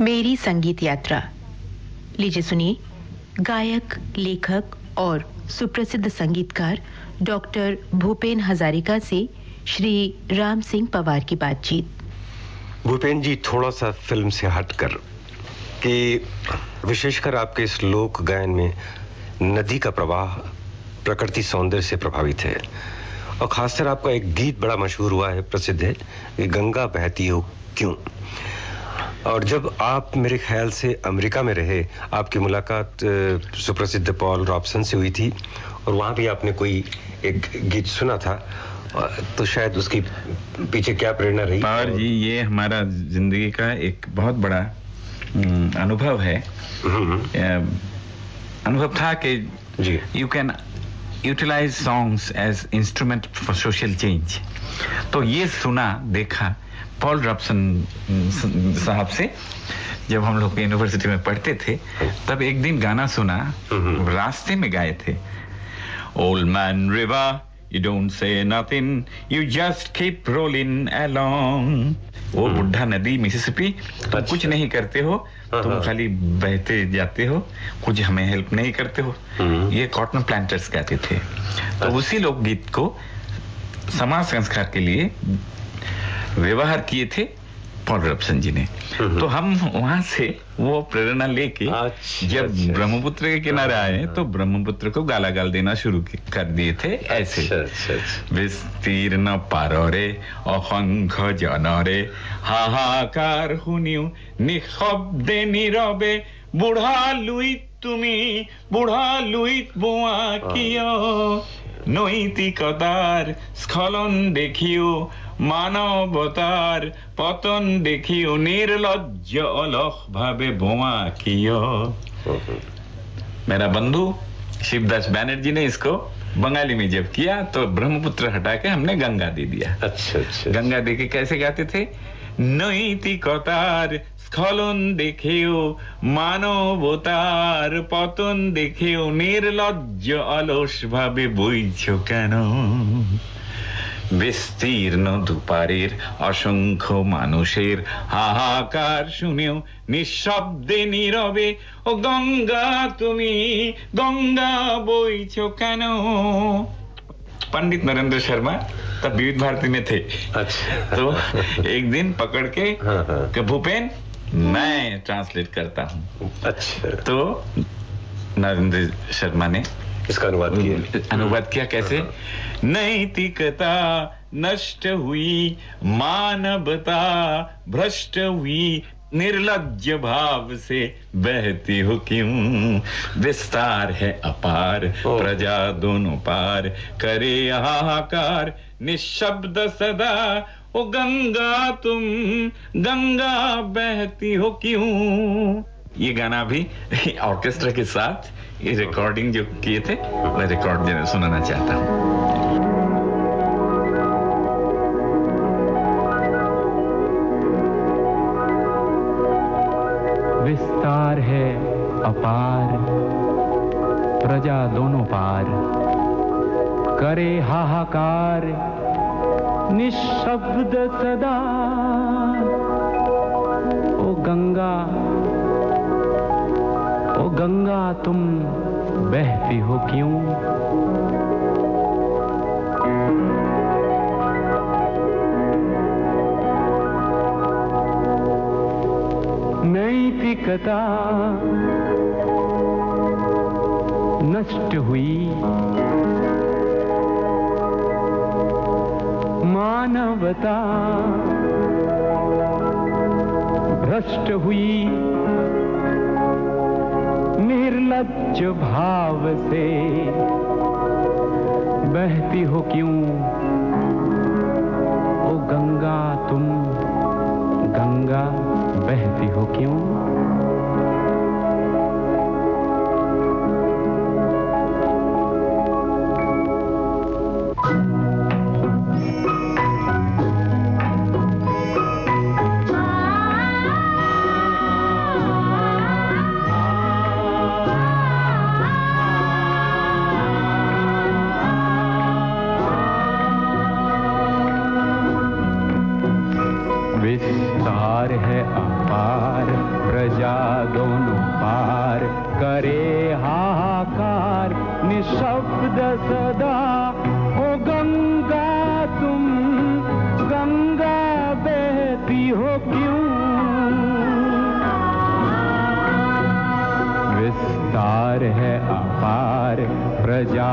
मेरी संगीत यात्रा। लीजिए सुनिए। गायक, लेखक और सुप्रसिद्ध संगीतकार डॉक्टर भूपेन हजारिका से श्री राम सिंह पवार की बातचीत। भूपेन जी, थोड़ा सा फ़िल्म से हटकर कि विशेषकर आपके इस लोक गायन में नदी का प्रवाह प्रकृति सौंदर्य से प्रभावित है। और खासकर आपका एक गीत बड़ा मशहूर हुआ है, प्रसिद्ध है गंगा बहती हो क्यों? और जब आप मेरे ख्याल से अमेरिका में रहे आपकी मुलाकात सुप्रसिद्ध पॉल रॉबसन से हुई थी और वहाँ भी आपने कोई एक गीत सुना था तो शायद उसकी पीछे क्या प्रेरणा रही? पावर जी ये हमारा ज़िंदगी का एक बहुत बड़ा अनुभव है। हम्म। अनुभव था कि जी। You can utilize songs as instrument for social change तो ये सुना देखा पॉल रॉबसन साहब से जब हम लोग यूनिवर्सिटी में पढ़ते थे तब एक दिन गाना सुना रास्ते में गाए थे old man river You don't say nothing, you just keep rolling along. वो हम्म। बुढ़ा नदी मिसिसिपी तुम कुछ अच्छा। नहीं करते हो हाँ, तुम हाँ। खाली बहते जाते हो कुछ हमें हेल्प नहीं करते हो हम्म। ये कॉटन प्लांटर्स कहते थे तो अच्छा। उसी लोकगीत को समाज संस्कार के लिए व्यवहार किए थे पॉल रबसन जी ने हम्म। तो हम वहां से वो प्रेरणा लेके अच्छा, जब अच्छा, ब्रह्मपुत्र के किनारे हाँ, आए हाँ। तो ब्रह्मपुत्र को गाला गाल देना शुरू कर दिए थे ऐसे अच्छा, अच्छा, अच्छा। विस्तीर्ण पारे অসংখ্য জনরে হাহাকাৰ শুনিও নিশব্দে নীৰৱে বুঢ়া লুইত তুমি বুঢ়া লুইত বোৱা কিয় নৈতিকতার স্খলন দেখিও মানবতার পতন দেখিও নির্লজ্জ অলহ ভাবে বোমা মেরা বন্ধু शिवदास बैनर्जी ने इसको बंगाली में जब किया तो ब्रह्मपुत्र हटा के हमने गंगा दे दिया अच्छा अच्छा गंगा दे के कैसे गाते थे নৈতিকতার স্খলন দেখেও মানবতার পতন দেখেও নির্লজ্জ অলস ভাবে বইছ কেন? বিস্তীর্ণ দুপারের অসংখ্য মানুষের হাহাকার শুনেও নিঃশব্দে নীরবে ও গঙ্গা তুমি গঙ্গা বইছ কেন पंडित नरेंद्र शर्मा तब विविध भारती में थे अच्छा तो एक दिन पकड़ के हाँ, हाँ। भूपेन मैं ट्रांसलेट करता हूँ अच्छा तो नरेंद्र शर्मा ने इसका अनुवाद किया? अनुवाद किया कैसे? हाँ, नैतिकता नष्ट हुई मानवता भ्रष्ट हुई निर्लज भाव से बहती हो क्यों? विस्तार है अपार प्रजा दोनों पार करे हाहाकार निशब्द सदा। ओ गंगा तुम गंगा बहती हो क्यों? ये गाना भी ऑर्केस्ट्रा के साथ ये रिकॉर्डिंग जो किए थे, मैं रिकॉर्ड सुनाना चाहता हूँ। विस्तार है, अपार, प्रजा दोनों पार। करे हाहाकार, निशब्द सदा। ओ गंगा ओ गंगा तुम बहती हो क्यों? नैतिकता नष्ट हुई। मानवता भ्रष्ट हुई। निर्लज भाव से बहती हो क्यों? प्रजा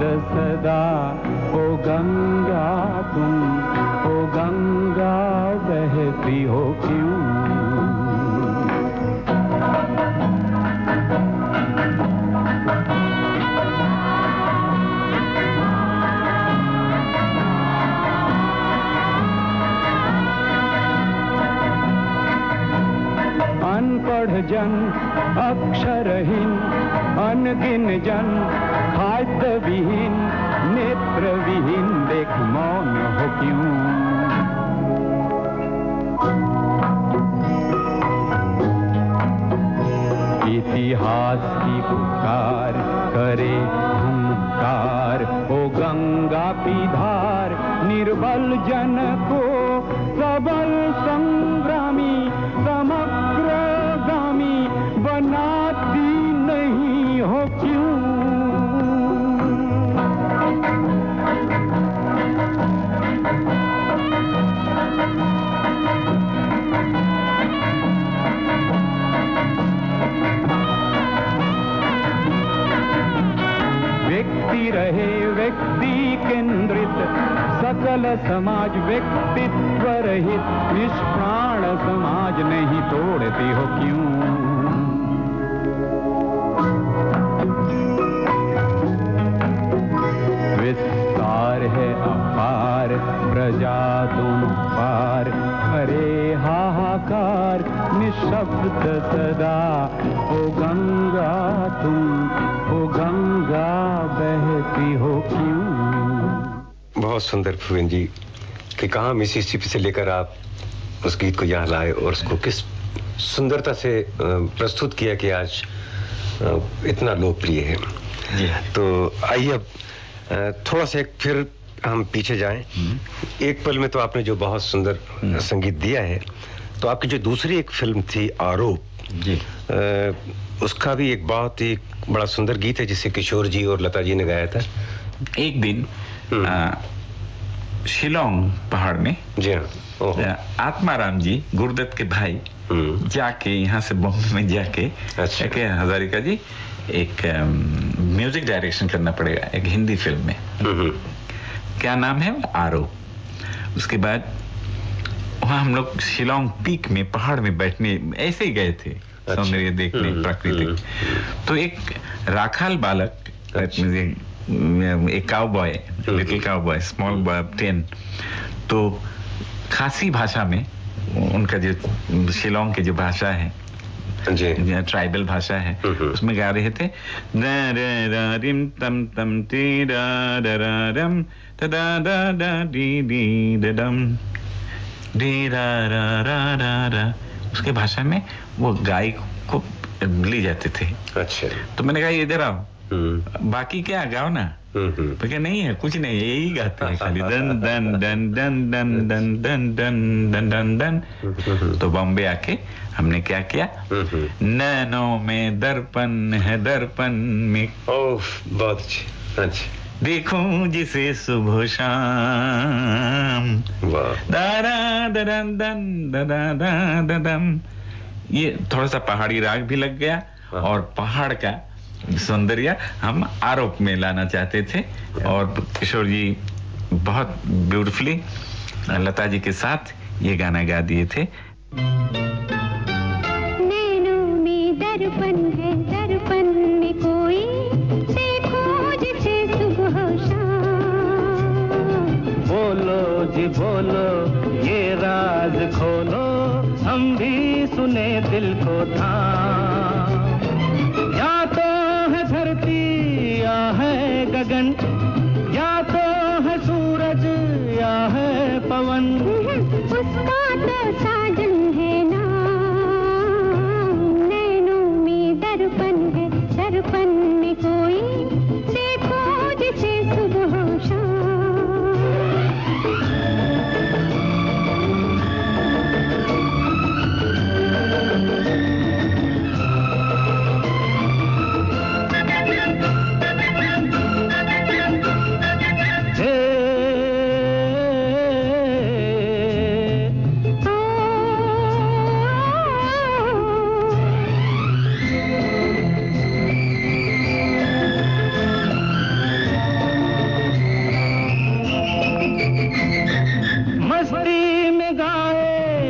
सदा। ओ गंगा तुम ओ गंगा बहती हो क्यों? अनपढ़ जन अक्षरहीन अनगिन जन खाद्य विहीन नेत्र विहीन देख मौन हो क्यों? इतिहास की पुकार करे हंकार ओ गंगा पिधार, निर्बल जन को केंद्रित सकल समाज व्यक्तित्व रहित, निष्प्राण समाज नहीं तोड़ती हो क्यों? विस्तार है अपार, प्रजा दोनों पार करे हाहाकार, निशब्द सदा, ओ गंगा तुम, ओ गंगा बहती हो क्यों? बहुत सुंदर फुवेन जी कि कहा मिसिसिपी से लेकर आप उस गीत को यहाँ लाए और उसको किस सुंदरता से प्रस्तुत किया कि आज इतना लोकप्रिय है। तो आइए अब थोड़ा सा एक फिर हम पीछे जाएँ। एक पल में तो आपने जो बहुत सुंदर संगीत दिया है तो आपकी जो दूसरी एक फ़िल्म थी आरोप जी। आ, उसका भी एक बहुत ही बड़ा सुंदर गीत है जिसे किशोर जी और लता जी ने गाया था। एक दिन शिलोंग पहाड़ में। जी हाँ आत्माराम जी गुरुदत्त के भाई जाके यहाँ से बॉम्बे में जाके अच्छा। हजारिका जी एक म्यूज़िक डायरेक्शन करना पड़ेगा एक हिंदी फ़िल्म में। क्या नाम है आरोप उसके बाद वहाँ हम लोग शिलोंग पीक में पहाड़ में बैठने ऐसे ही गए थे अच्छा। सौंदर्य देखने प्राकृतिक। तो एक राखाल बालक अच्छा। एक cow boy little cow boy small boy ten तो खासी भाषा में उनका जो शिलोंग की जो भाषा है ट्राइबल भाषा है उसमें गा रहे थे रिम तम तम टी रम दा दा दा डी डी डम। डी रा रा रा रा रा। उसके भाषा में वो गाय को ले जाते थे। अच्छा। तो मैंने कहा इधर आओ। बाकी क्या गाओ ना। तो क्या नहीं है कुछ नहीं यही गाते हैं खाली। दन दन दन दन दन दन दन दन दन दन दन तो बॉम्बे आके हमने क्या किया? नैनो में दर्पण है दर्पण में। ओह बहुत अच्छी। अच्छा देखूँ जिसे सुबह शाम। दारा दरन दन ददा दा दम ये थोड़ा सा पहाड़ी राग भी लग गया और पहाड़ का सौंदर्य हम आरोप में लाना चाहते थे और किशोर जी बहुत ब्यूटीफुली लता जी के साथ ये गाना गा दिए थे। बोलो जी बोलो ये राज खोलो हम भी सुने दिल को था England.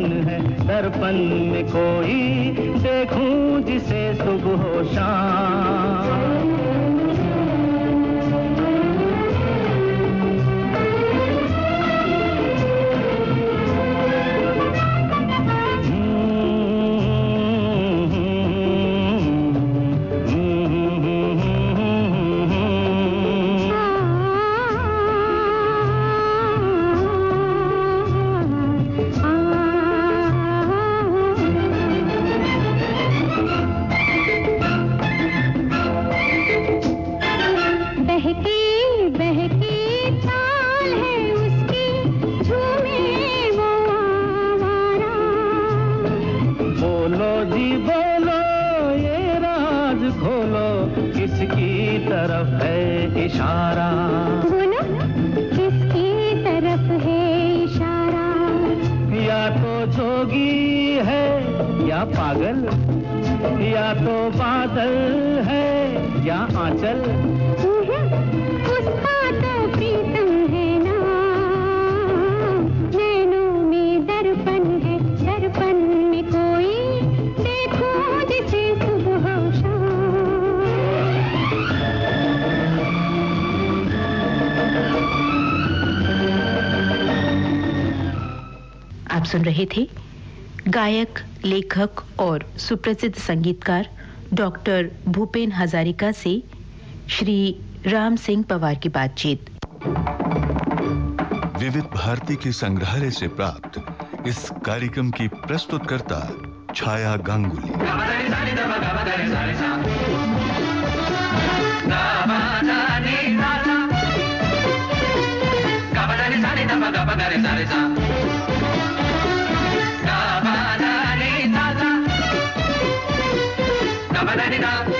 दर्पण है। दर्पण में कोई देखूँ जिसे सुबह शाम। तरफ़ है इशारा। बोलो किसकी तरफ़ है इशारा? या तो जोगी है या पागल या तो बादल है या आंचल। सुन रहे थे गायक लेखक और सुप्रसिद्ध संगीतकार डॉक्टर भूपेन हजारिका से श्री राम सिंह पवार की बातचीत विविध भारती के संग्रहालय से प्राप्त इस कार्यक्रम की प्रस्तुतकर्ता छाया गांगुली Gamadani, बेटा